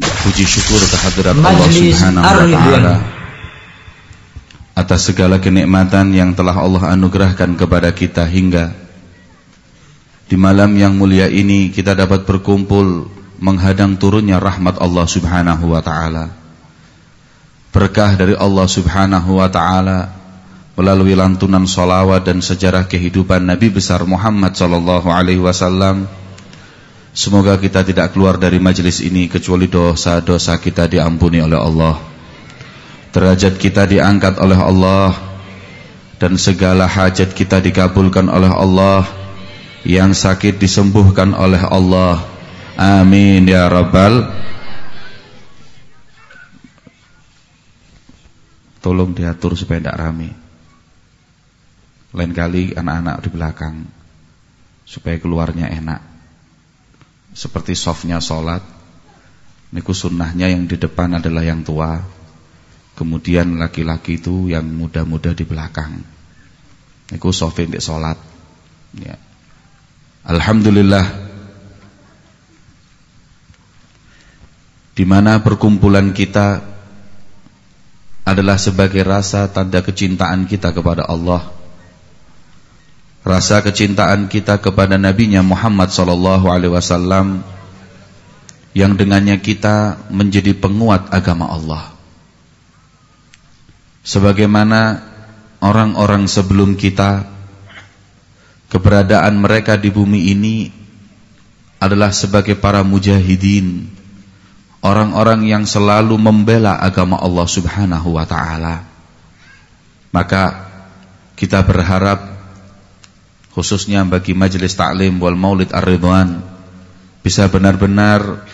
Puji syukur kehadirat Allah Subhanahu wa taala atas segala kenikmatan yang telah Allah anugerahkan kepada kita hingga di malam yang mulia ini kita dapat berkumpul menghadang turunnya rahmat Allah Subhanahu wa taala. Berkah dari Allah Subhanahu wa taala melalui lantunan solawat dan sejarah kehidupan Nabi besar Muhammad sallallahu alaihi wasallam Semoga kita tidak keluar dari majelis ini kecuali dosa-dosa kita diampuni oleh Allah. Derajat kita diangkat oleh Allah dan segala hajat kita dikabulkan oleh Allah. Yang sakit disembuhkan oleh Allah. Amin ya rabbal Tolong diatur supaya tidak rame. Lain kali anak-anak di belakang supaya keluarnya enak seperti softnya sholat niku sunnahnya yang di depan adalah yang tua kemudian laki-laki itu yang muda-muda di belakang. Niku sofin di sholat. Ya. Alhamdulillah di mana perkumpulan kita adalah sebagai rasa tanda kecintaan kita kepada Allah rasa kecintaan kita kepada nabinya Muhammad sallallahu alaihi wasallam yang dengannya kita menjadi penguat agama Allah. Sebagaimana orang-orang sebelum kita keberadaan mereka di bumi ini adalah sebagai para mujahidin, orang-orang yang selalu membela agama Allah Subhanahu wa taala. Maka kita berharap khususnya bagi majelis taklim wal maulid ar-ridwan bisa benar-benar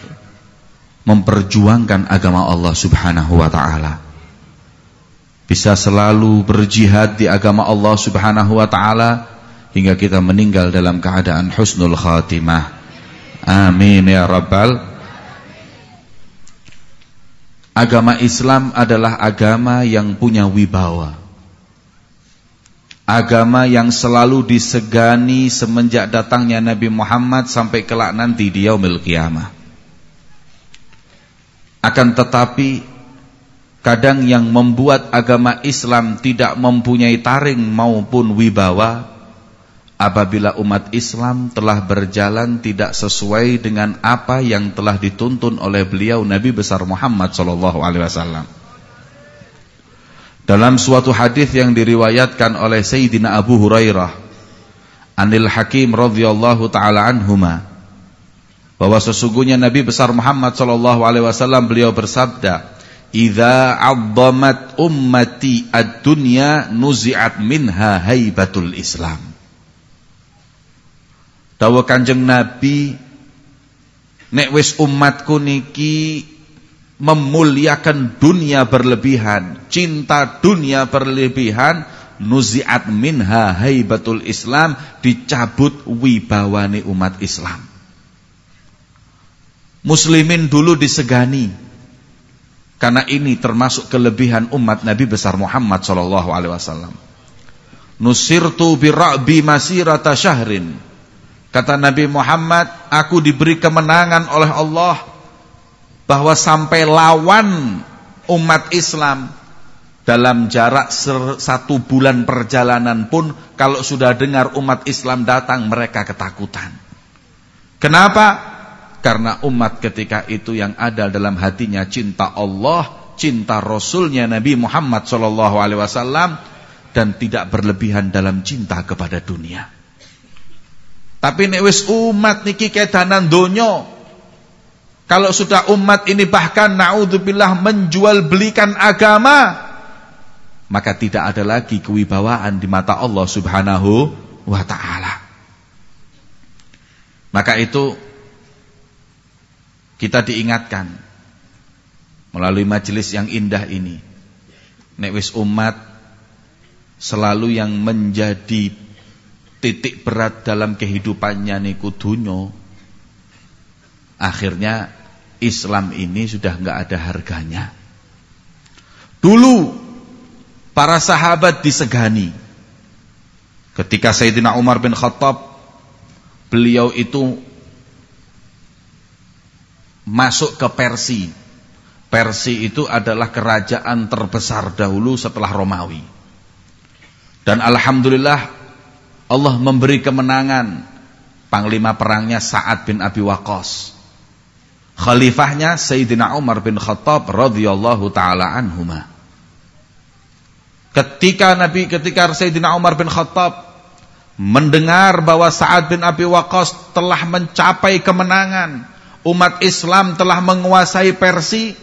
memperjuangkan agama Allah Subhanahu wa taala. Bisa selalu berjihad di agama Allah Subhanahu wa taala hingga kita meninggal dalam keadaan husnul khatimah. Amin ya rabbal Agama Islam adalah agama yang punya wibawa agama yang selalu disegani semenjak datangnya Nabi Muhammad sampai kelak nanti di yaumil kiamah. Akan tetapi kadang yang membuat agama Islam tidak mempunyai taring maupun wibawa apabila umat Islam telah berjalan tidak sesuai dengan apa yang telah dituntun oleh beliau Nabi besar Muhammad sallallahu alaihi wasallam. Dalam suatu hadis yang diriwayatkan oleh Sayyidina Abu Hurairah Anil Hakim radhiyallahu taala anhuma bahwa sesungguhnya Nabi besar Muhammad sallallahu alaihi wasallam beliau bersabda, "Idza 'azzamat ummati ad-dunya nuzi'at minha haibatul Islam." Dawa Kanjeng Nabi nek wis umatku niki memuliakan dunia berlebihan, cinta dunia berlebihan, nuziat minha haibatul Islam, dicabut wibawani umat Islam. Muslimin dulu disegani karena ini termasuk kelebihan umat Nabi besar Muhammad sallallahu alaihi wasallam. Nusirtu bira'bi masirata syahrin. Kata Nabi Muhammad, aku diberi kemenangan oleh Allah bahwa sampai lawan umat Islam dalam jarak satu bulan perjalanan pun kalau sudah dengar umat Islam datang mereka ketakutan. Kenapa? Karena umat ketika itu yang ada dalam hatinya cinta Allah, cinta Rasulnya Nabi Muhammad SAW dan tidak berlebihan dalam cinta kepada dunia. Tapi nek wis umat niki kedanan donya kalau sudah umat ini bahkan naudzubillah menjual belikan agama, maka tidak ada lagi kewibawaan di mata Allah Subhanahu wa taala. Maka itu kita diingatkan melalui majelis yang indah ini. Nek wis umat selalu yang menjadi titik berat dalam kehidupannya niku dunyo akhirnya Islam ini sudah nggak ada harganya. Dulu para sahabat disegani. Ketika Sayyidina Umar bin Khattab beliau itu masuk ke Persi. Persi itu adalah kerajaan terbesar dahulu setelah Romawi. Dan alhamdulillah Allah memberi kemenangan panglima perangnya Sa'ad bin Abi Waqqas. Khalifahnya Sayyidina Umar bin Khattab radhiyallahu taala anhuma. Ketika Nabi ketika Sayyidina Umar bin Khattab mendengar bahwa Sa'ad bin Abi Waqqas telah mencapai kemenangan, umat Islam telah menguasai Persia,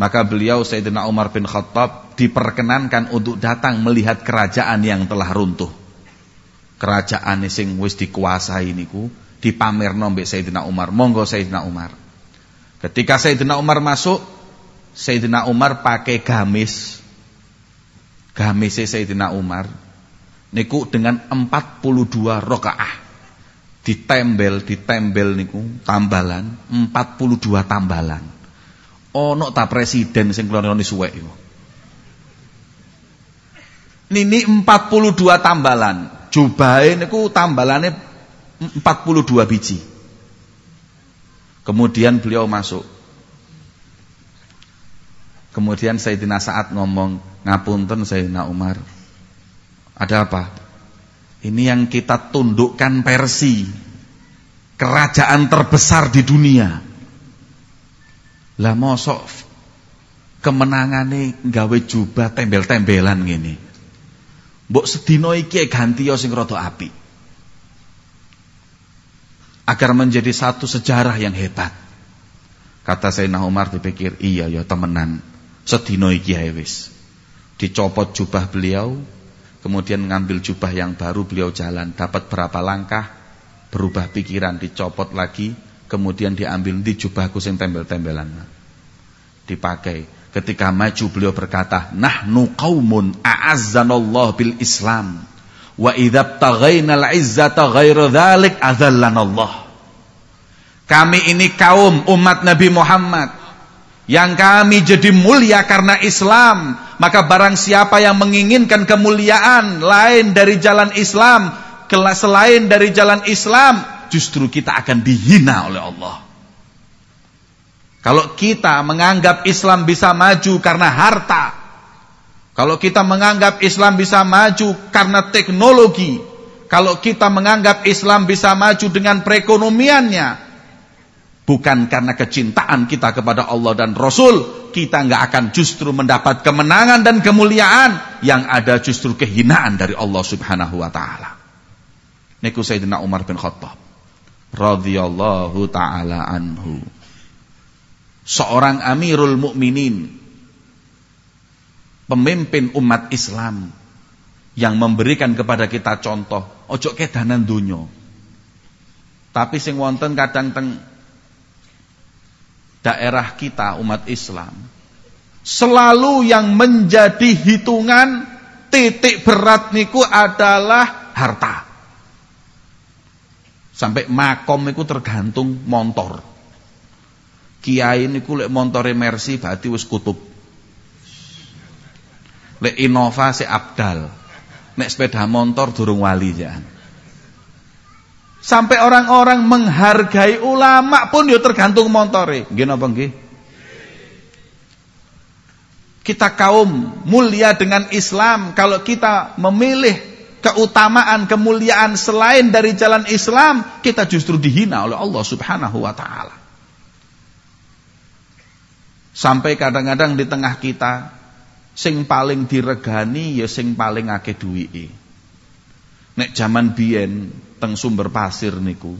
maka beliau Sayyidina Umar bin Khattab diperkenankan untuk datang melihat kerajaan yang telah runtuh. Kerajaan sing wis dikuasai niku dipamerno mbek Sayyidina Umar. Monggo Sayyidina Umar. Ketika Sayyidina Umar masuk, Sayyidina Umar pakai gamis. Gamise Sayyidina Umar. Niku dengan 42 rakaah ditembel ditembel niku tambalan. 42 tambalan. Ono ta presiden sing kelone suwek iku? Nini 42 tambalan. Jubahe niku tambalane 42 biji kemudian beliau masuk kemudian Sayyidina Sa'ad ngomong Ngapunten Sayyidina Umar. Ada apa? Ini yang kita tundukkan Persi. Kerajaan terbesar di dunia. Lah mosok kemenangane gawe jubah tembel-tembelan gini. Mbok sedina iki ganti ya sing rada api. Agar menjadi satu sejarah yang hebat. Kata Sayyidina Umar dipikir, iya ya temenan. Sedina iki wis dicopot jubah beliau, kemudian mengambil jubah yang baru beliau jalan, dapat berapa langkah, berubah pikiran, dicopot lagi, kemudian diambil di jubahku sing tembel-tembelan. Dipakai. Ketika maju beliau berkata, "Nahnu qaumun a'azzanallahu bil Islam wa idza taghainal izzata ghairu dzalik adzallanallah." Kami ini kaum umat Nabi Muhammad yang kami jadi mulia karena Islam maka barang siapa yang menginginkan kemuliaan lain dari jalan Islam selain dari jalan Islam justru kita akan dihina oleh Allah kalau kita menganggap Islam bisa maju karena harta kalau kita menganggap Islam bisa maju karena teknologi kalau kita menganggap Islam bisa maju dengan perekonomiannya Bukan karena kecintaan kita kepada Allah dan Rasul, kita nggak akan justru mendapat kemenangan dan kemuliaan, yang ada justru kehinaan dari Allah Subhanahu wa taala. Niku Sayyidina Umar bin Khattab radhiyallahu taala anhu. Seorang Amirul Mukminin, pemimpin umat Islam yang memberikan kepada kita contoh, ojo kedanan dunyo. Tapi sing wonten kadang teng daerah kita umat Islam selalu yang menjadi hitungan titik berat niku adalah harta. Sampai makom niku tergantung motor. Kiai niku lek montore Mercy berarti wis kutub. Lek Innova si Abdal. Nek sepeda motor durung wali jangan. Sampai orang-orang menghargai ulama pun ya tergantung montore. Nggih napa nggih? Kita kaum mulia dengan Islam kalau kita memilih keutamaan, kemuliaan selain dari jalan Islam, kita justru dihina oleh Allah Subhanahu wa taala. Sampai kadang-kadang di tengah kita sing paling diregani ya sing paling akeh duwike. Nek zaman biyen teng sumber pasir niku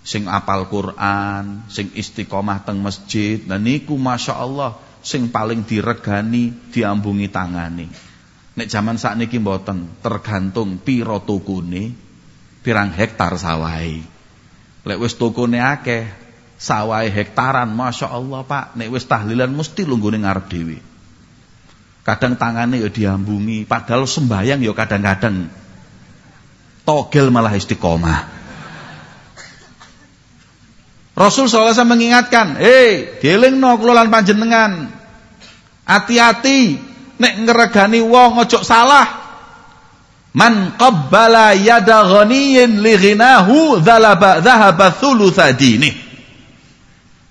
sing apal Quran sing istiqomah teng masjid dan niku Masya Allah sing paling diregani diambungi tangani nek zaman saat niki mboten tergantung piro tukune pirang hektar sawai lek wis tukune akeh sawai hektaran Masya Allah Pak. Nek wis tahlilan mesti lunggune ngarep dewi kadang tangane ya diambungi padahal sembayang ya kadang-kadang togel malah istiqomah. Rasul SAW mengingatkan, hei, dieling no kelolaan panjenengan. Hati-hati, nek ngeregani wong ngojok salah. Man qabbala yada ghaniyin li ghinahu dhahaba thulutha.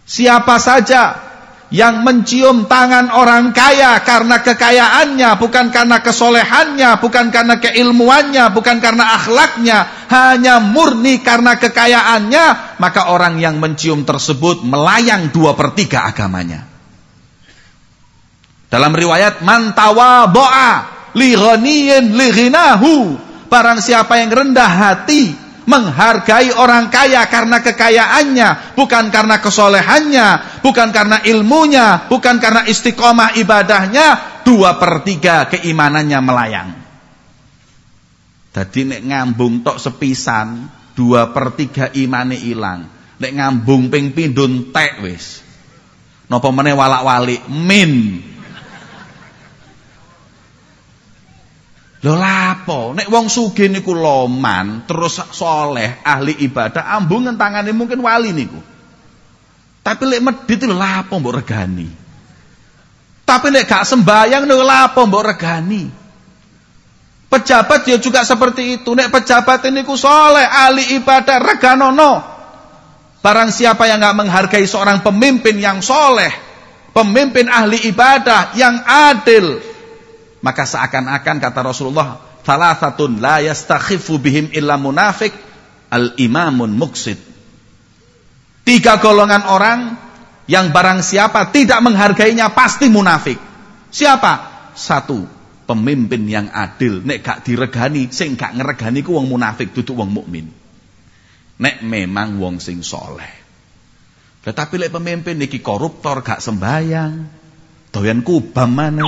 Siapa saja yang mencium tangan orang kaya karena kekayaannya, bukan karena kesolehannya, bukan karena keilmuannya, bukan karena akhlaknya, hanya murni karena kekayaannya, maka orang yang mencium tersebut melayang dua per tiga agamanya. Dalam riwayat mantawa boa li ghaniyin li barang siapa yang rendah hati menghargai orang kaya karena kekayaannya, bukan karena kesolehannya, bukan karena ilmunya, bukan karena istiqomah ibadahnya, dua per tiga keimanannya melayang. Jadi nek ngambung tok sepisan, dua per tiga imane ilang. Nek ngambung ping pindun tek wis. Napa meneh walak-walik min Lho lapo? Nek wong sugih niku loman, terus soleh, ahli ibadah, ambungen tangane mungkin wali niku. Tapi lek medit lho lapo mbok regani? Tapi lek gak sembayang lho lapo mbok regani? Pejabat ya juga seperti itu. Nek pejabat ini ku soleh, ahli ibadah, reganono. Barang siapa yang gak menghargai seorang pemimpin yang soleh, pemimpin ahli ibadah yang adil, maka seakan-akan kata Rasulullah, "Thalathatun la yastakhifu bihim illa munafik, al-imamun muksid." Tiga golongan orang yang barang siapa tidak menghargainya pasti munafik. Siapa? Satu, pemimpin yang adil. Nek gak diregani, sing gak ngeregani ku wong munafik, duduk wong mukmin. Nek memang wong sing soleh. Tetapi lek pemimpin niki koruptor gak sembayang, doyan kubam mana?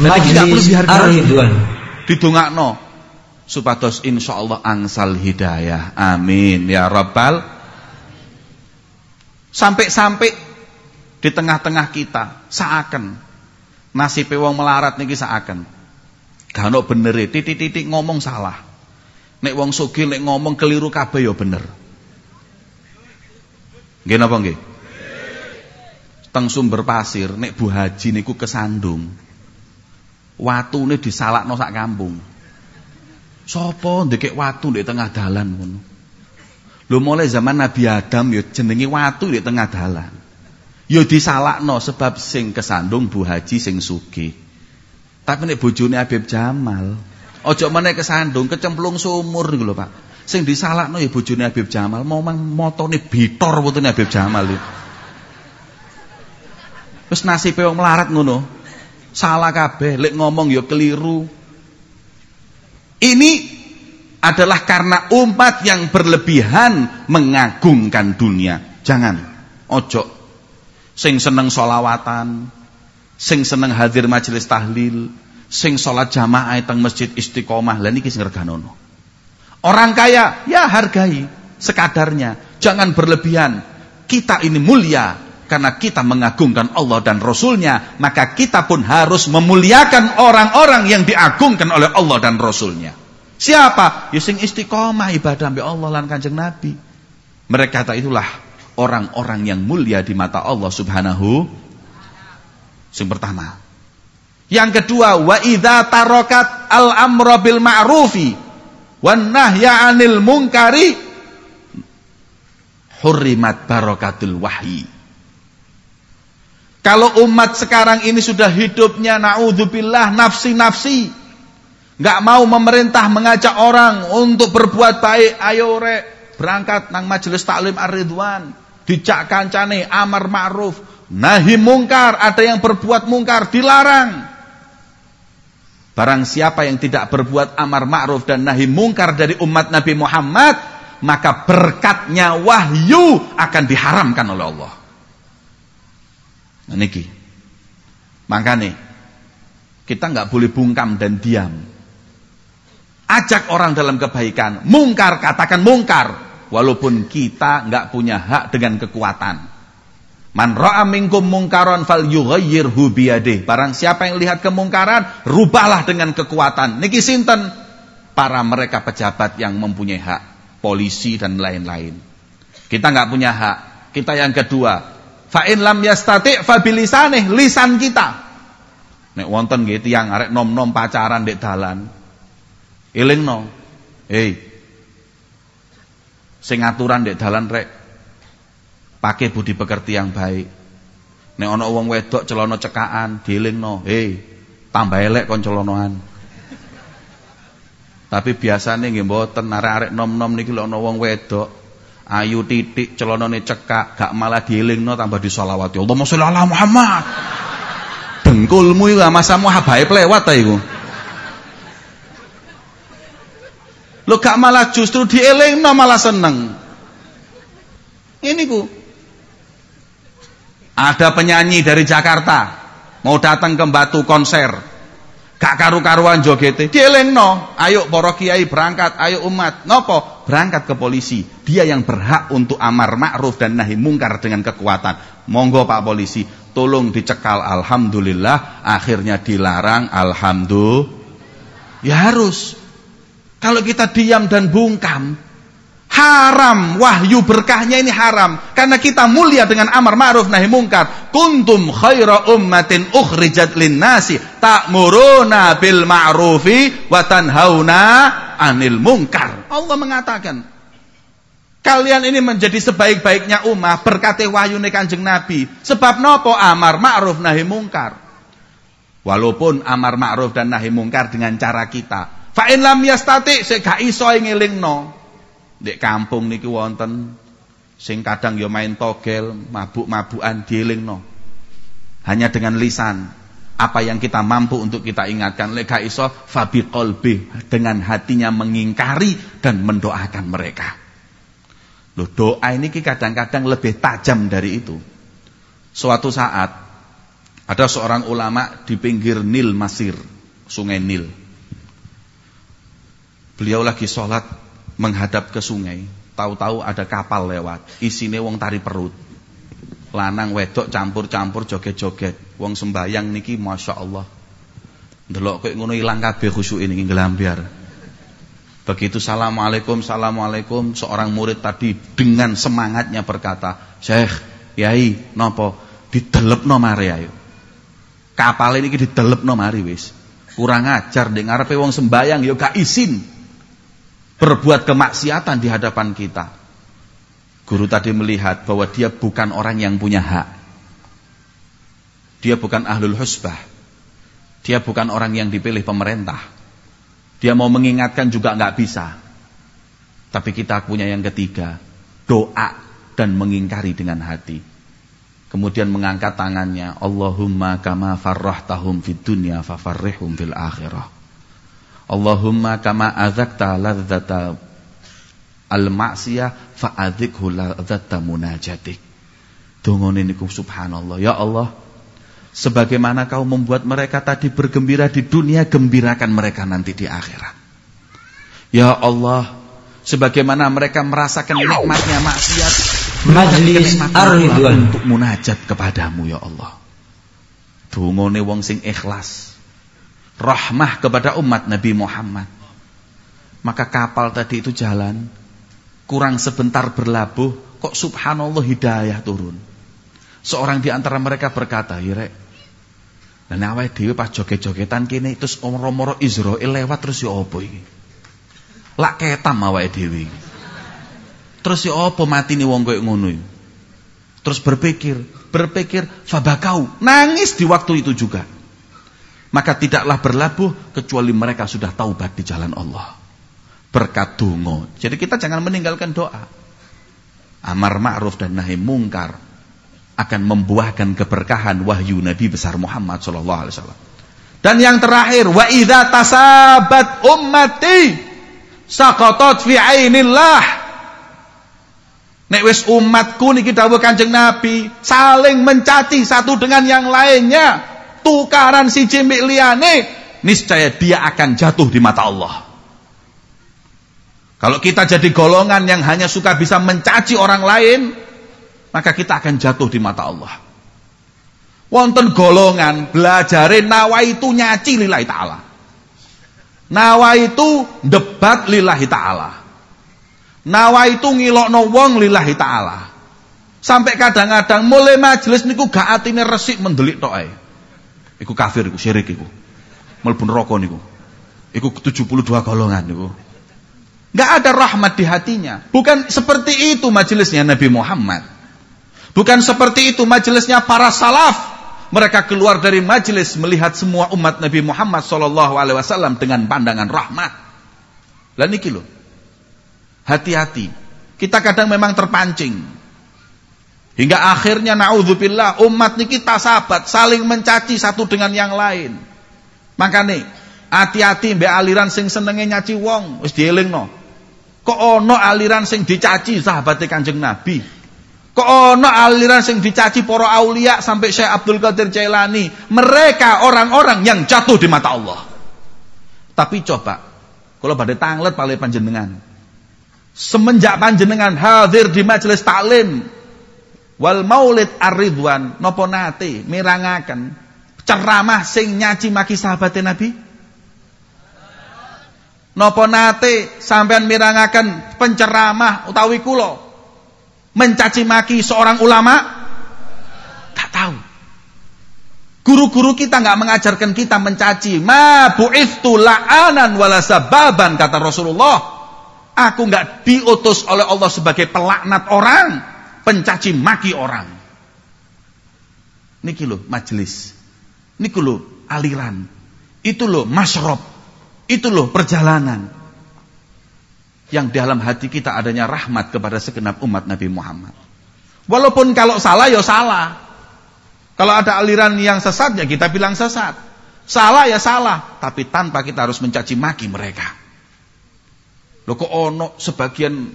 Majlis perlu dihargai. Didongakno supados insyaallah angsal hidayah. Amin ya rabbal Sampai-sampai di tengah-tengah kita seakan nasib wong melarat niki seakan. Gak ono bener titik-titik ngomong salah. Nek wong sugih nek ngomong keliru kabeh ya bener. Nggih napa nggih? Teng sumber pasir nek Bu Haji niku kesandung watune disalakno sak kampung. Sopo ndekek watu di tengah dalan ngono. Lho mulai zaman Nabi Adam ya jenenge watu di tengah dalan. Ya disalakno sebab sing kesandung Bu Haji sing sugih. Tapi nek bojone Habib Jamal, ojo meneh kesandung kecemplung sumur niku lho Pak. Sing disalakno ya bojone Habib Jamal, mau motone bitor putune Habib Jamal iki. Wis nasibe wong melarat ngono. Salah kabeh, lek ngomong ya keliru. Ini adalah karena umat yang berlebihan mengagungkan dunia. Jangan, ojo. Sing seneng solawatan, sing seneng hadir majelis tahlil, sing sholat jamaah teng masjid istiqomah, lah niki sing. Orang kaya, ya hargai sekadarnya, jangan berlebihan. Kita ini mulia, karena kita mengagungkan Allah dan Rasulnya, maka kita pun harus memuliakan orang-orang yang diagungkan oleh Allah dan Rasulnya. Siapa? Yusing ya istiqomah ibadah sampai Allah dan kanjeng Nabi. Mereka kata itulah orang-orang yang mulia di mata Allah Subhanahu. Yang pertama. Yang kedua, wa idza tarokat al amra bil ma'rufi wan nahya 'anil munkari hurrimat barakatul wahyi. Kalau umat sekarang ini sudah hidupnya naudzubillah nafsi-nafsi, nggak mau memerintah mengajak orang untuk berbuat baik, ayo rek berangkat nang majelis taklim ar-ridwan, dicak kancane amar ma'ruf, nahi mungkar, ada yang berbuat mungkar dilarang. Barang siapa yang tidak berbuat amar ma'ruf dan nahi mungkar dari umat Nabi Muhammad, maka berkatnya wahyu akan diharamkan oleh Allah. Niki. Makanya kita nggak boleh bungkam dan diam. Ajak orang dalam kebaikan, mungkar katakan mungkar, walaupun kita nggak punya hak dengan kekuatan. Man ra'a minkum mungkaron fal yughayyirhu biyadih. Barang siapa yang lihat kemungkaran, rubahlah dengan kekuatan. Niki sinten? Para mereka pejabat yang mempunyai hak, polisi dan lain-lain. Kita nggak punya hak. Kita yang kedua, Fa in lam yastati fa bilisane lisan kita. Nek wonten nggih tiyang arek nom-nom pacaran ndek dalan. Elingno. Hei. Sing aturan ndek dalan rek. Pakai budi pekerti yang baik. Nek ana wong wedok celana cekaan, dielingno, "Hei, tambah elek kon celanoan." Tapi biasanya nggih mboten arek-arek nom-nom niki lek ana wong wedok ayu titik celanane cekak gak malah dielingno tambah disolawati. Allahumma sholli ala Muhammad. Dengkulmu iku masamu habaib lewat ta iku. Lo gak malah justru dielingno malah seneng. Ini ku. Ada penyanyi dari Jakarta mau datang ke Batu konser. Gak karu-karuan jogete. no, Ayo para kiai berangkat, ayo umat. Nopo? Berangkat ke polisi. Dia yang berhak untuk amar ma'ruf dan nahi mungkar dengan kekuatan. Monggo Pak polisi, tolong dicekal alhamdulillah, akhirnya dilarang alhamdulillah. Ya harus. Kalau kita diam dan bungkam, Haram, wahyu berkahnya ini haram. Karena kita mulia dengan amar ma'ruf nahi mungkar. Kuntum khaira ummatin ukhrijat linnasi. Ta'muruna bil ma'rufi wa tanhauna anil mungkar. Allah mengatakan. Kalian ini menjadi sebaik-baiknya umat berkati wahyu kanjeng Nabi. Sebab nopo amar ma'ruf nahi mungkar. Walaupun amar ma'ruf dan nahi mungkar dengan cara kita. Fa'in lam yastati, saya gak iso no. Dek kampung niki wonten sing kadang ya main togel, mabuk-mabukan dielingno. Hanya dengan lisan apa yang kita mampu untuk kita ingatkan lek iso fabi qalbi dengan hatinya mengingkari dan mendoakan mereka. Loh, doa ini kadang-kadang lebih tajam dari itu. Suatu saat ada seorang ulama di pinggir Nil Masir, Sungai Nil. Beliau lagi sholat menghadap ke sungai, tahu-tahu ada kapal lewat, isine wong tari perut. Lanang wedok campur-campur joget-joget. Wong sembayang niki Masya Allah. Delok kok ngono ilang kabeh khusyuk ini ngelambiar. Begitu Assalamualaikum, Assalamualaikum Seorang murid tadi dengan semangatnya berkata Syekh, Yai, nopo Didelep no mari ayo Kapal ini didelep no mari wis Kurang ajar dengar ngarepe wong sembayang yo gak izin berbuat kemaksiatan di hadapan kita. Guru tadi melihat bahwa dia bukan orang yang punya hak. Dia bukan ahlul husbah. Dia bukan orang yang dipilih pemerintah. Dia mau mengingatkan juga nggak bisa. Tapi kita punya yang ketiga, doa dan mengingkari dengan hati. Kemudian mengangkat tangannya, Allahumma kama farrahtahum fid dunya fafarrihum fil akhirah. Allahumma kama azakta ladzata al-ma'siyah fa'adzikhu ladzata munajatik. Dongone niku subhanallah. Ya Allah, sebagaimana kau membuat mereka tadi bergembira di dunia, gembirakan mereka nanti di akhirat. Ya Allah, sebagaimana mereka merasakan nikmatnya maksiat, majlis ar untuk munajat kepadamu ya Allah. Dungone wong sing ikhlas rahmah kepada umat Nabi Muhammad. Maka kapal tadi itu jalan, kurang sebentar berlabuh, kok subhanallah hidayah turun. Seorang di antara mereka berkata, "Irek, dan awake dhewe pas joget-jogetan kene terus omoro-omoro Israel lewat terus ya apa iki?" Lak ketam dhewe. Terus ya apa nih wong koyo Terus berpikir, berpikir fabakau, nangis di waktu itu juga maka tidaklah berlabuh kecuali mereka sudah taubat di jalan Allah. Berkat dungo. Jadi kita jangan meninggalkan doa. Amar ma'ruf dan nahi mungkar akan membuahkan keberkahan wahyu Nabi besar Muhammad sallallahu alaihi wasallam. Dan yang terakhir, wa idza tasabat ummati saqatat fi ainillah. Nek wis umatku niki dawuh Kanjeng Nabi, saling mencaci satu dengan yang lainnya, tukaran si cimbik liane, niscaya dia akan jatuh di mata Allah. Kalau kita jadi golongan yang hanya suka bisa mencaci orang lain, maka kita akan jatuh di mata Allah. Wonten golongan belajarin nawa itu nyaci lillahi ta'ala. Nawa itu debat lillahi ta'ala. Nawa itu ngilokno wong lillahi ta'ala. Sampai kadang-kadang mulai majelis niku gak atine resik mendelik tok ae. Iku kafir, iku syirik iku. Melbun rokok niku. Iku 72 golongan niku. Gak ada rahmat di hatinya. Bukan seperti itu majelisnya Nabi Muhammad. Bukan seperti itu majelisnya para salaf. Mereka keluar dari majelis melihat semua umat Nabi Muhammad SAW dengan pandangan rahmat. Lah niki loh. Hati-hati. Kita kadang memang terpancing. Hingga akhirnya naudzubillah umat niki tak sahabat saling mencaci satu dengan yang lain. Makanya hati-hati mbak aliran sing senenge nyaci wong wis dielingno. Kok ono aliran sing dicaci sahabat Kanjeng Nabi? Kok ono aliran sing dicaci para aulia sampai Syekh Abdul Qadir Jailani. Mereka orang-orang yang jatuh di mata Allah. Tapi coba, kalau pada tanglet paling panjenengan. Semenjak panjenengan hadir di majelis taklim wal maulid ar-ridwan nate mirangaken ceramah sing nyaci maki sahabat Nabi? Napa nate sampean mirangaken penceramah utawi kula mencaci maki seorang ulama? Tak tahu. Guru-guru kita nggak mengajarkan kita mencaci. Ma bu'ithtu la'anan wala sababan kata Rasulullah. Aku nggak diutus oleh Allah sebagai pelaknat orang, pencaci maki orang. Niki loh majelis. Niki loh aliran. Itu loh masrob. Itu loh perjalanan yang di dalam hati kita adanya rahmat kepada segenap umat Nabi Muhammad. Walaupun kalau salah ya salah. Kalau ada aliran yang sesat ya kita bilang sesat. Salah ya salah, tapi tanpa kita harus mencaci maki mereka. Loh kok ono sebagian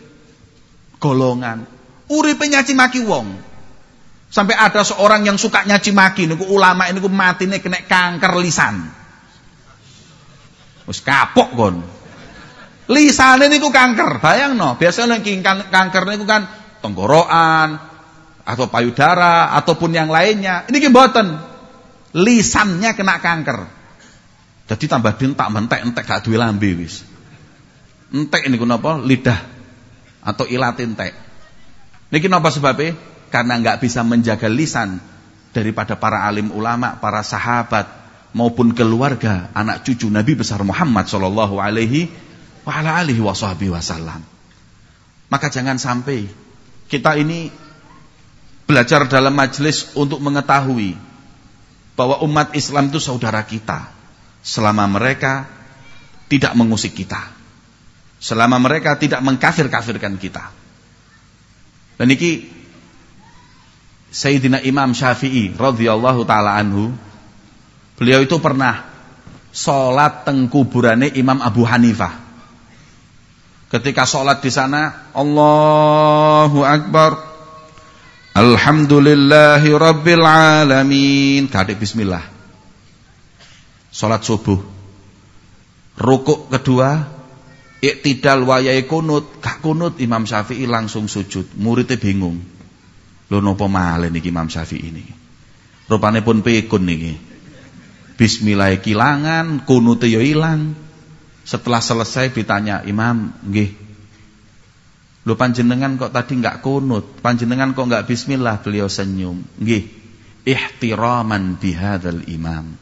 golongan uripe nyaci maki wong. Sampai ada seorang yang suka nyaci maki niku ulama ini ku matine kena kanker lisan. Wis kapok kon. Lisane niku kanker, bayangno. Biasanya nek kan, kanker niku kan tenggorokan atau payudara ataupun yang lainnya. Ini ki mboten. Lisannya kena kanker. Jadi tambah tak mentek-entek gak duwe lambe wis. Entek niku napa? Lidah atau ilat entek. Niki napa sebabnya? Karena nggak bisa menjaga lisan daripada para alim ulama, para sahabat maupun keluarga, anak cucu Nabi besar Muhammad sallallahu alaihi wa ala wasallam. Maka jangan sampai kita ini belajar dalam majelis untuk mengetahui bahwa umat Islam itu saudara kita selama mereka tidak mengusik kita. Selama mereka tidak mengkafir-kafirkan kita. Dan ini Sayyidina Imam Syafi'i radhiyallahu taala anhu beliau itu pernah salat teng Imam Abu Hanifah Ketika sholat di sana, Allahu Akbar. Alhamdulillahi Rabbil Alamin. Gak bismillah. Sholat subuh. Rukuk kedua, iktidal wayai kunut. Gak kunut Imam Syafi'i langsung sujud. Muridnya bingung. Lo nopo malih niki Imam Syafi'i ini. Rupane pun pikun niki. Bismillah kilangan, kunute yo ilang. Setelah selesai ditanya, "Imam, nggih. Lu panjenengan kok tadi nggak kunut? Panjenengan kok nggak bismillah?" Beliau senyum. "Nggih. Ihtiraman bihadzal imam."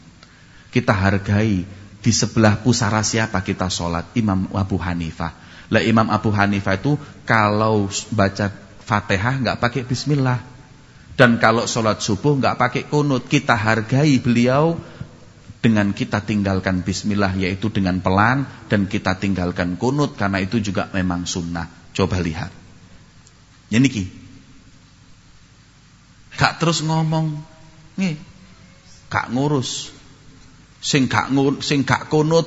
Kita hargai di sebelah pusara siapa kita sholat Imam Abu Hanifah. Lah Imam Abu Hanifah itu kalau baca Fatihah nggak pakai bismillah. Dan kalau sholat subuh nggak pakai kunut, kita hargai beliau dengan kita tinggalkan bismillah yaitu dengan pelan dan kita tinggalkan kunut karena itu juga memang sunnah. Coba lihat. Ya niki. Gak terus ngomong. Nih. Gak ngurus. Sing gak ngur, sing gak kunut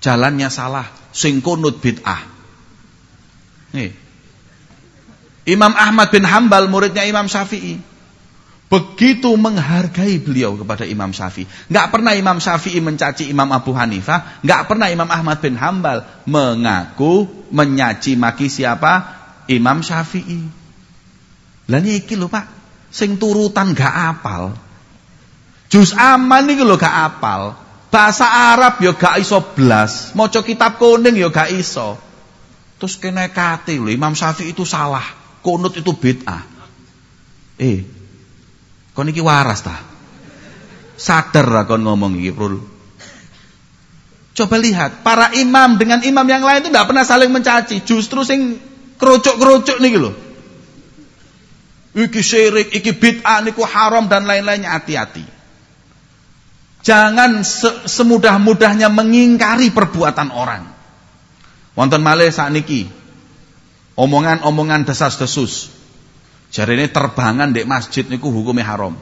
jalannya salah. Sing kunut bid'ah. Nih. Imam Ahmad bin Hambal muridnya Imam Syafi'i Begitu menghargai beliau kepada Imam Syafi'i. Gak pernah Imam Syafi'i mencaci Imam Abu Hanifah. Gak pernah Imam Ahmad bin Hambal mengaku menyaci maki siapa? Imam Syafi'i. Lah iki lho Pak, sing turutan gak apal. Juz aman iki lho gak apal. Bahasa Arab ya gak iso blas. Maca kitab kuning ya gak iso. Terus kena kate lho Imam Syafi'i itu salah. Kunut itu bid'ah. Eh, Kon iki waras ta? Sadar lah kon ngomong iki, Prul. Coba lihat, para imam dengan imam yang lain itu tidak pernah saling mencaci, justru sing kerucuk-kerucuk nih loh. iki syirik, iki bid'ah niku haram dan lain-lainnya hati-hati. Jangan se semudah-mudahnya mengingkari perbuatan orang. Wonten malih sakniki omongan-omongan desas-desus. Ini terbangan di masjid niku hukumnya haram.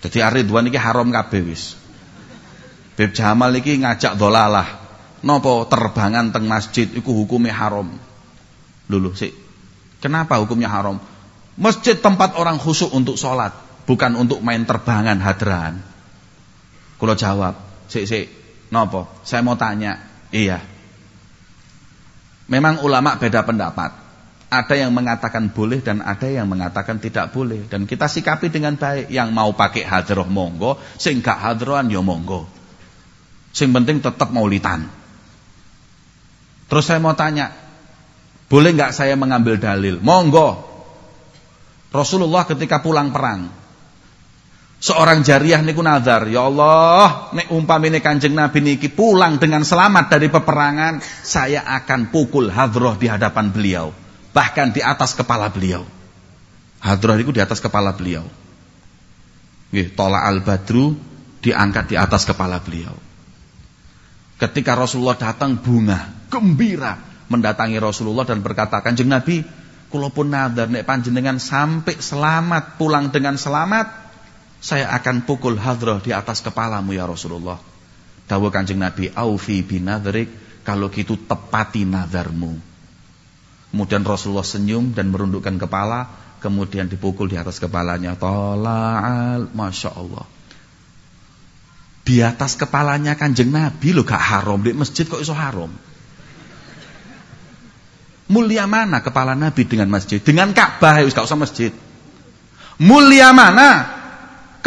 Jadi Aridwan ini haram kabeh wis. Beb Jamal iki ngajak dolalah. Nopo terbangan teng masjid iku hukumnya haram. Lulu sih. Kenapa hukumnya haram? Masjid tempat orang khusyuk untuk sholat, bukan untuk main terbangan hadran. Kalau jawab, sik sik, nopo? Saya mau tanya, iya. Memang ulama beda pendapat. Ada yang mengatakan boleh dan ada yang mengatakan tidak boleh. Dan kita sikapi dengan baik. Yang mau pakai hadroh monggo, sing gak hadrohan ya monggo. Sing penting tetap maulitan. Terus saya mau tanya, boleh nggak saya mengambil dalil? Monggo. Rasulullah ketika pulang perang, seorang jariah niku nazar, ya Allah, nek umpamine Kanjeng Nabi niki pulang dengan selamat dari peperangan, saya akan pukul hadroh di hadapan beliau bahkan di atas kepala beliau. Hadrah itu di atas kepala beliau. Nggih, tola al-badru diangkat di atas kepala beliau. Ketika Rasulullah datang bunga, gembira mendatangi Rasulullah dan berkata, "Kanjeng Nabi, kula pun nek panjenengan sampai selamat, pulang dengan selamat, saya akan pukul hadrah di atas kepalamu ya Rasulullah." Dawuh Kanjeng Nabi, "Aufi binadrik, kalau gitu tepati nadarmu." Kemudian Rasulullah senyum dan merundukkan kepala, kemudian dipukul di atas kepalanya. Tola'al, masya Allah. Di atas kepalanya kanjeng Nabi lo gak haram di masjid kok iso haram. Mulia mana kepala Nabi dengan masjid? Dengan Ka'bah, ya gak usah masjid. Mulia mana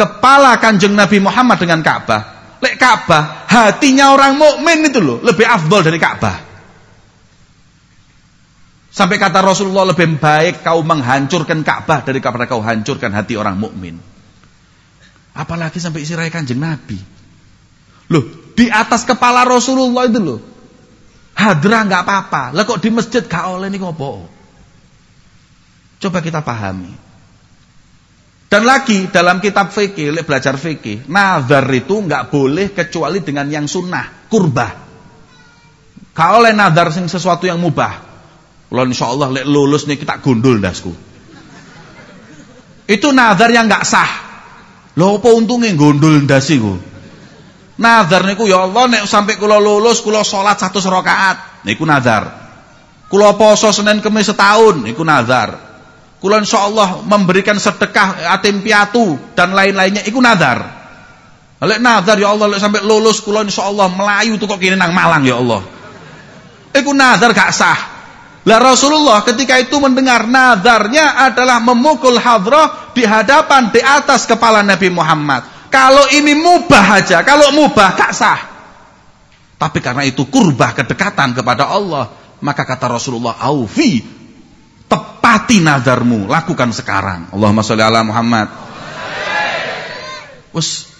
kepala kanjeng Nabi Muhammad dengan Ka'bah? Lek Ka'bah, hatinya orang mukmin itu loh lebih afdol dari Ka'bah. Sampai kata Rasulullah lebih baik kau menghancurkan Ka'bah daripada kau hancurkan hati orang mukmin. Apalagi sampai isi raya kanjeng Nabi. Loh, di atas kepala Rasulullah itu loh. Hadra nggak apa-apa. Lah kok di masjid gak oleh nih ngopo? Coba kita pahami. Dan lagi dalam kitab fikih, belajar fikih, nazar itu nggak boleh kecuali dengan yang sunnah, kurbah. Kau oleh nazar sing sesuatu yang mubah. Kalau insya Allah lek lulus nih kita gundul dasku. Itu nazar yang nggak sah. Lo apa untungnya gundul dasiku? Nazar niku ya Allah nek sampai kulo lulus kulo sholat satu rakaat. Niku nazar. Kulo poso Senin Kemis setahun. Niku nazar. Kulo insya Allah memberikan sedekah atim piatu dan lain-lainnya. Iku nazar. Lek nazar ya Allah lek sampai lulus kulo insya Allah melayu tuh kok kini nang Malang ya Allah. Iku nazar gak sah. Lah Rasulullah ketika itu mendengar nazarnya adalah memukul hadrah di hadapan di atas kepala Nabi Muhammad. Kalau ini mubah aja, kalau mubah tak sah. Tapi karena itu kurbah kedekatan kepada Allah, maka kata Rasulullah, "Aufi, tepati nazarmu, lakukan sekarang." Allahumma sholli ala Muhammad. Wes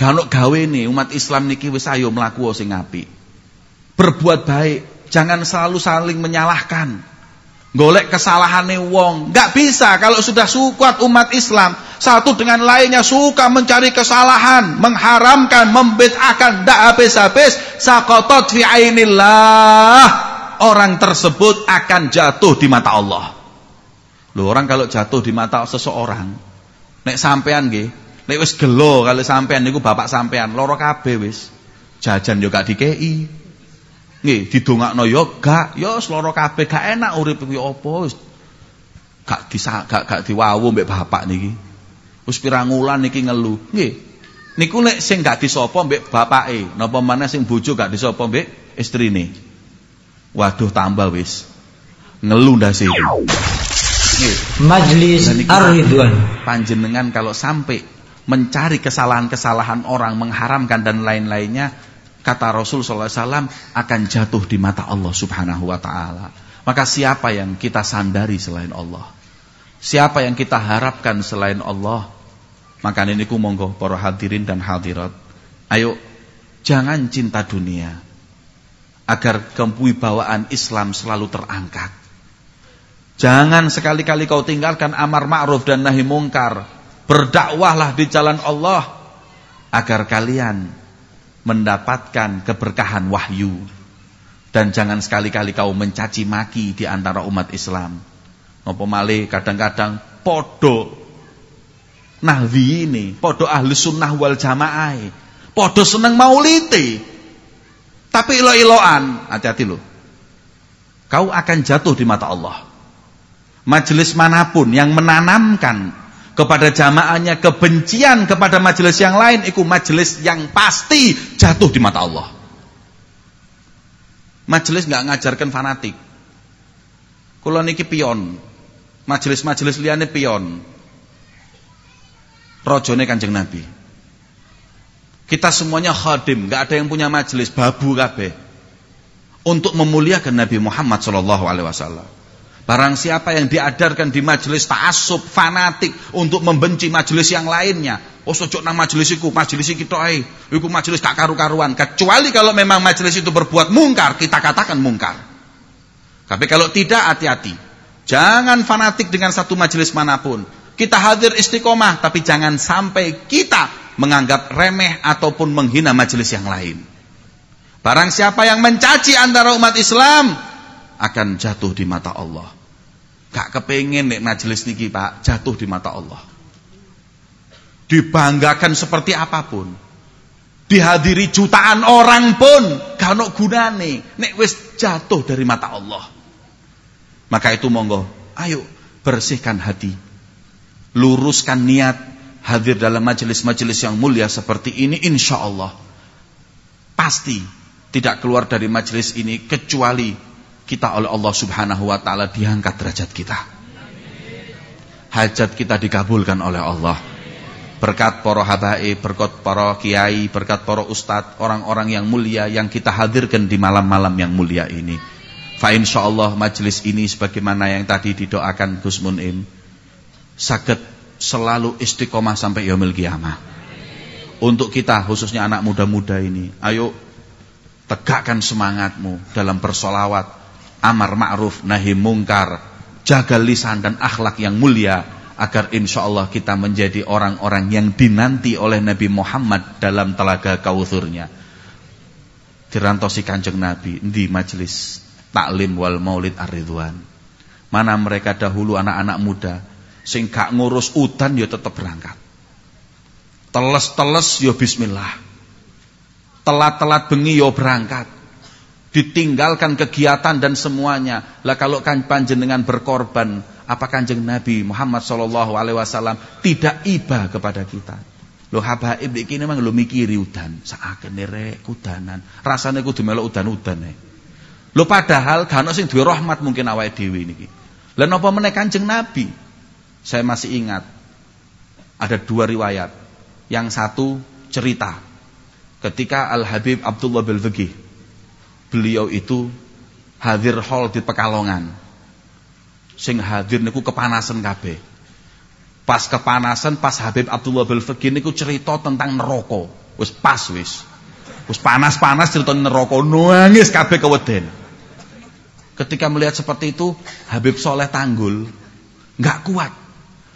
kalau gawe nih umat Islam niki wis ayo mlaku sing apik. Berbuat baik, Jangan selalu saling menyalahkan. Golek kesalahannya wong. Gak bisa kalau sudah sukuat umat Islam. Satu dengan lainnya suka mencari kesalahan. Mengharamkan, membed'akan. Gak habis-habis. Sakotot fi ainillah. Orang tersebut akan jatuh di mata Allah. Loh orang kalau jatuh di mata seseorang. Nek sampean nggih. Nek wis gelo kalau sampean niku bapak sampean. Loro kabeh wis. Jajan yo gak dikei. Nggih, didongakno ya gak, ya seloro kabeh gak enak urip iki apa. Gak disa gak gak diwawu mbek bapak niki. Wis pirang wulan niki ngelu. Nggih. Niku nek sing gak disapa mbek bapake, napa maneh sing bojo gak disapa mbek istrine. Waduh tambah wis. Ngelu ndase. Nggih. Majlis Ar-Ridwan. Panjenengan kalau sampai mencari kesalahan-kesalahan orang, mengharamkan dan lain-lainnya, kata Rasul SAW akan jatuh di mata Allah Subhanahu wa taala. Maka siapa yang kita sandari selain Allah? Siapa yang kita harapkan selain Allah? Maka ini ku monggo para hadirin dan hadirat. Ayo jangan cinta dunia agar kewibawaan Islam selalu terangkat. Jangan sekali-kali kau tinggalkan amar ma'ruf dan nahi mungkar. Berdakwahlah di jalan Allah agar kalian mendapatkan keberkahan wahyu. Dan jangan sekali-kali kau mencaci maki di antara umat Islam. Ngopo malih kadang-kadang podo nahwi ini, podo ahli sunnah wal jamaah, podo seneng mauliti. Tapi ilo-iloan, hati-hati lo. Kau akan jatuh di mata Allah majelis mana pun yang menanamkan kepada jamaahnya kebencian kepada majelis yang lain itu majelis yang pasti jatuh di mata Allah. Majelis nggak ngajarkan fanatik. Kulo niki pion. Majelis-majelis liane pion. Rojone Kanjeng Nabi. Kita semuanya khadim, nggak ada yang punya majelis babu kabeh. Untuk memuliakan Nabi Muhammad sallallahu alaihi wasallam. Barang siapa yang diadarkan di majelis ta'assub, fanatik untuk membenci majelis yang lainnya. Oh sojok nang majelis iku, majelis iki tok ae. Majelis gak karu-karuan. Kecuali kalau memang majelis itu berbuat mungkar, kita katakan mungkar. Tapi kalau tidak hati-hati. Jangan fanatik dengan satu majelis mana pun. Kita hadir istiqomah, tapi jangan sampai kita menganggap remeh ataupun menghina majelis yang lain. Barang siapa yang mencaci antara umat Islam akan jatuh di mata Allah. Gak kepengen nek majelis niki Pak jatuh di mata Allah. Dibanggakan seperti apa pun. Dihadiri jutaan orang pun gak ono gunane nek wis jatuh dari mata Allah. Maka itu monggo, ayo bersihkan hati. Luruskan niat hadir dalam majelis-majelis yang mulia seperti ini insya Allah. Pasti tidak keluar dari majelis ini kecuali kita oleh Allah Subhanahu wa taala diangkat derajat kita. Hajat kita dikabulkan oleh Allah. Berkat para habaib, berkat para kiai, berkat para ustadz, orang-orang yang mulia yang kita hadirkan di malam-malam yang mulia ini. Fa insyaallah majelis ini sebagaimana yang tadi didoakan Gus Munim sakit selalu istiqomah sampai yaumil kiamah. Untuk kita khususnya anak muda-muda ini, ayo tegakkan semangatmu dalam bersolawat, amar ma'ruf nahi mungkar, jaga lisan dan akhlak yang mulia agar insya Allah kita menjadi orang-orang yang dinanti oleh Nabi Muhammad dalam telaga kauthurnya. Dirantosi kanjeng Nabi di majelis taklim wal maulid ar-ridwan. Mana mereka dahulu anak-anak muda sing gak ngurus udan ya tetap berangkat. Teles-teles ya bismillah. Telat-telat bengi ya berangkat ditinggalkan kegiatan dan semuanya. Lah kalau kan panjenengan berkorban, apa kanjeng Nabi Muhammad Shallallahu Alaihi Wasallam tidak iba kepada kita? Lo habaib iki memang lo mikiri udan, seakan nere kudanan, rasanya kudu melok udan-udan nih. Lo padahal kan sing duwe rahmat mungkin awal dewi niki. Lah napa meneh kanjeng Nabi? Saya masih ingat ada dua riwayat. Yang satu cerita ketika Al Habib Abdullah bin beliau itu hadir hall di Pekalongan. Sing hadir niku kepanasan kabeh. Pas kepanasan pas Habib Abdullah Faqih niku cerita tentang neraka. Wis pas wis. Wis panas-panas cerita neraka nangis kabeh keweden. Ketika melihat seperti itu, Habib Soleh Tanggul nggak kuat.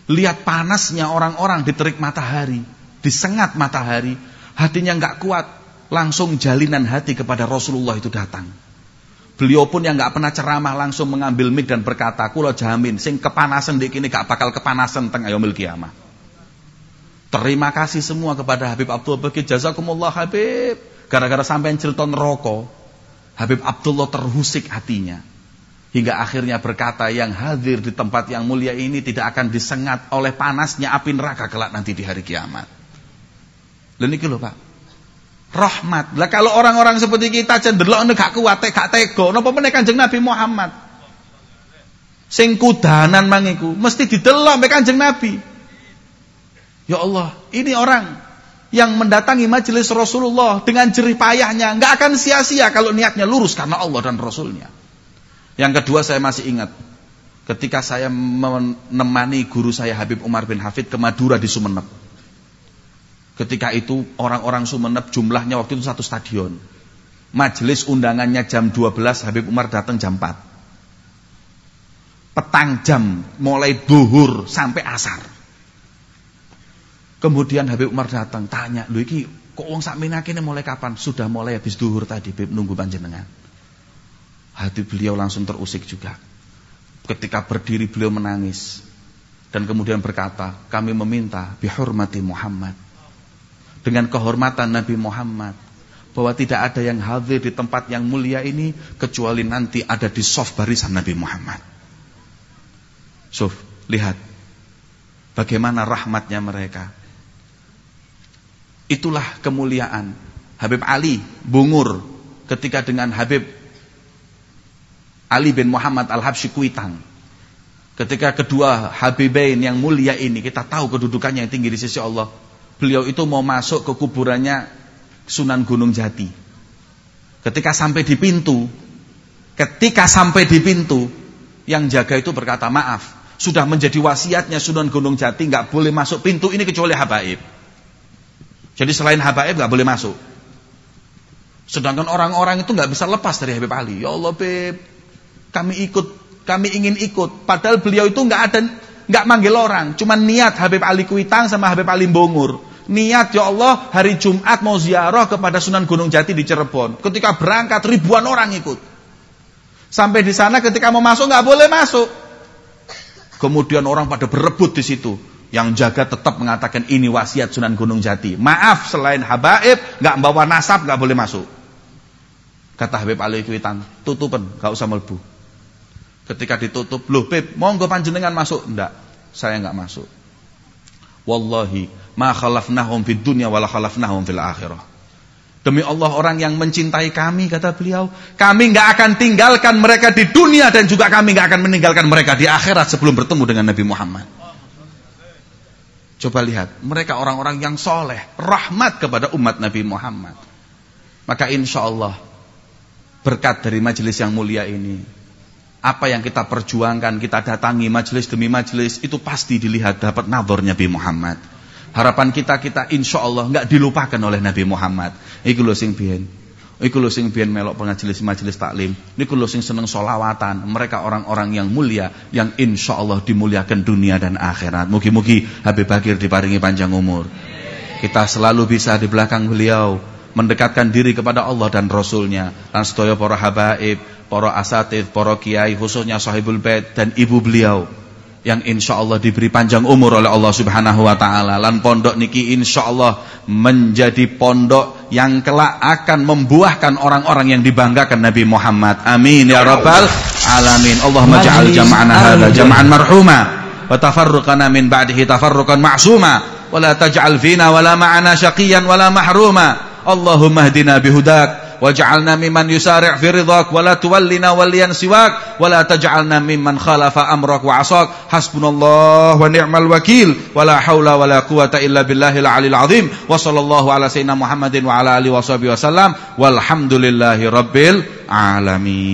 Lihat panasnya orang-orang di terik matahari, disengat matahari, hatinya nggak kuat langsung jalinan hati kepada Rasulullah itu datang. Beliau pun yang nggak pernah ceramah langsung mengambil mic dan berkata, "Kulo jamin sing kepanasan di kini gak bakal kepanasan teng ayo kiamah." Terima kasih semua kepada Habib Abdul Bakir jazakumullah Habib. Gara-gara sampai cerita neraka, Habib Abdullah terhusik hatinya. Hingga akhirnya berkata yang hadir di tempat yang mulia ini tidak akan disengat oleh panasnya api neraka kelak nanti di hari kiamat. Dan ini loh Pak rahmat. Lah kalau orang-orang seperti kita cenderung gak kuat, gak tega, napa meneh Kanjeng Nabi Muhammad? Sing kudanan mangiku mesti didelok mbek Kanjeng Nabi. Ya Allah, ini orang yang mendatangi majelis Rasulullah dengan jerih payahnya nggak akan sia-sia kalau niatnya lurus karena Allah dan Rasulnya. Yang kedua saya masih ingat ketika saya menemani guru saya Habib Umar bin Hafid ke Madura di Sumeneb. Ketika itu orang-orang Sumeneb jumlahnya waktu itu satu stadion. Majelis undangannya jam 12, Habib Umar datang jam 4. petang jam mulai duhur sampai asar. Kemudian Habib Umar datang tanya, "Lho iki kok wong sak mulai kapan?" Sudah mulai habis duhur tadi, Habib nunggu panjenengan. Hati beliau langsung terusik juga. Ketika berdiri beliau menangis dan kemudian berkata, "Kami meminta bihormati Muhammad." Dengan kehormatan Nabi Muhammad bahwa tidak ada yang hadir di tempat yang mulia ini kecuali nanti ada di soft barisan Nabi Muhammad. Sof, lihat bagaimana rahmatnya mereka. Itulah kemuliaan Habib Ali Bungur ketika dengan Habib Ali bin Muhammad Al-Habsyi Kuitang. Ketika kedua Habibain yang mulia ini kita tahu kedudukannya yang tinggi di sisi Allah. Beliau itu mau masuk ke kuburannya Sunan Gunung Jati. Ketika sampai di pintu, ketika sampai di pintu, yang jaga itu berkata, "Maaf, sudah menjadi wasiatnya Sunan Gunung Jati nggak boleh masuk pintu ini kecuali habaib." Jadi selain habaib nggak boleh masuk. Sedangkan orang-orang itu nggak bisa lepas dari Habib Ali. Ya Allah, Beb, kami ikut, kami ingin ikut. Padahal beliau itu nggak ada, nggak manggil orang, cuma niat Habib Ali Kuitang sama Habib Ali Bongur. Niat ya Allah hari Jumat mau ziarah kepada Sunan Gunung Jati di Cirebon. Ketika berangkat ribuan orang ikut. Sampai di sana ketika mau masuk nggak boleh masuk. Kemudian orang pada berebut di situ. Yang jaga tetap mengatakan ini wasiat Sunan Gunung Jati. Maaf selain habaib nggak bawa nasab nggak boleh masuk. Kata Habib Ali Kuitan, tutupan, nggak usah melbu. Ketika ditutup, loh Beb, monggo panjenengan masuk. Enggak, saya nggak masuk. Wallahi, ma khalafnahum fid dunya wala khalafnahum fil akhirah. Demi Allah orang yang mencintai kami kata beliau, kami nggak akan tinggalkan mereka di dunia dan juga kami nggak akan meninggalkan mereka di akhirat sebelum bertemu dengan Nabi Muhammad. Coba lihat, mereka orang-orang yang soleh, rahmat kepada umat Nabi Muhammad. Maka insya Allah, berkat dari majelis yang mulia ini, apa yang kita perjuangkan, kita datangi majelis demi majelis, itu pasti dilihat dapat nabor Nabi Muhammad. Harapan kita, kita insya Allah nggak dilupakan oleh Nabi Muhammad. Iku lho sing biyen. Iku lho sing melok pengajelis-majelis taklim. Niku lho sing seneng solawatan. Mereka orang-orang yang mulia yang insya Allah dimuliakan dunia dan akhirat. Mugi-mugi Habib Bakir diparingi panjang umur. Kita selalu bisa di belakang beliau mendekatkan diri kepada Allah dan Rasulnya dan sedaya para habaib, para asatid, para kiai, khususnya sahibul bait dan ibu beliau yang insya Allah diberi panjang umur oleh Allah Subhanahu Wa Taala. Lan pondok niki insya Allah menjadi pondok yang kelak akan membuahkan orang-orang yang dibanggakan Nabi Muhammad. Amin ya rabbal alamin. Allahumma ja'al jam'ana hadza jam'an marhuma wa tafarruqana min ba'dihi tafarruqan ma'suma wa la taj'al fina wa la ma'ana syaqiyan wa la mahruma. Allahumma hdina bihudak waj'alna mimman yusari' fi ridhak wa la tuwallina waliyan siwak wa la taj'alna mimman khalafa amrak wa asak. Hasbunallah wa ni'mal wakil wa la haula wa la quwata illa billahil alil azim. Wa sallallahu ala sayyidina Muhammadin wa ala alihi wa sahbihi wasallam walhamdulillahi rabbil alamin